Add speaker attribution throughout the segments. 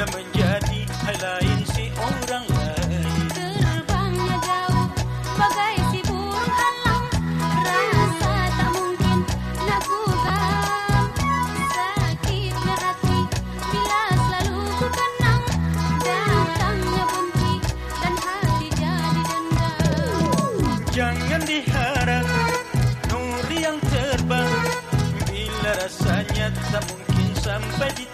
Speaker 1: Menjadi hal lain si orang lain.
Speaker 2: Terbangnya jauh bagai si burung elang Rasa tak mungkin nak pulang Sakitnya hati bila selalu ku kenang Datangnya benci dan hati jadi dendam.
Speaker 1: Jangan diharap Nuri yang terbang. Bila rasanya tak mungkin sampai di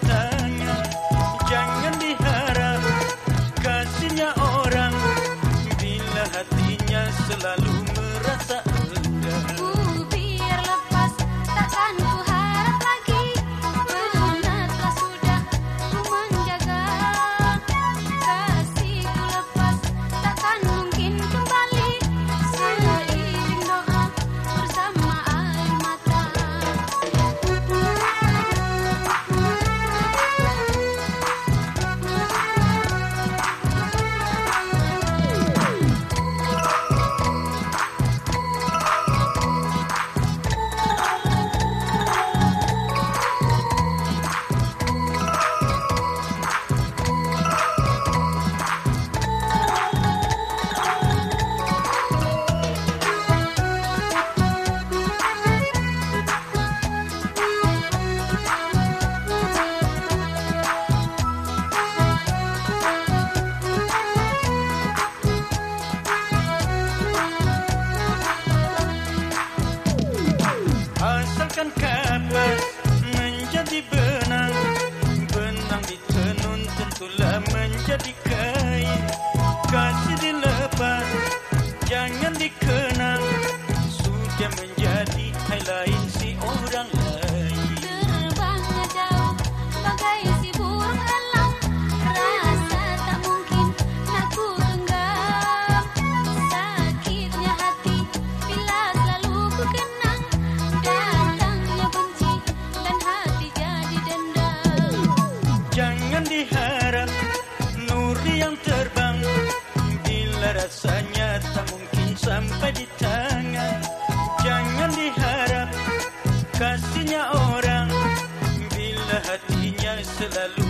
Speaker 1: Asalkan kapas menjadi benang Benang ditenun tentulah menjadi kain. Kasih dilepas, jangan dikenang Sudah menjadi hal diharap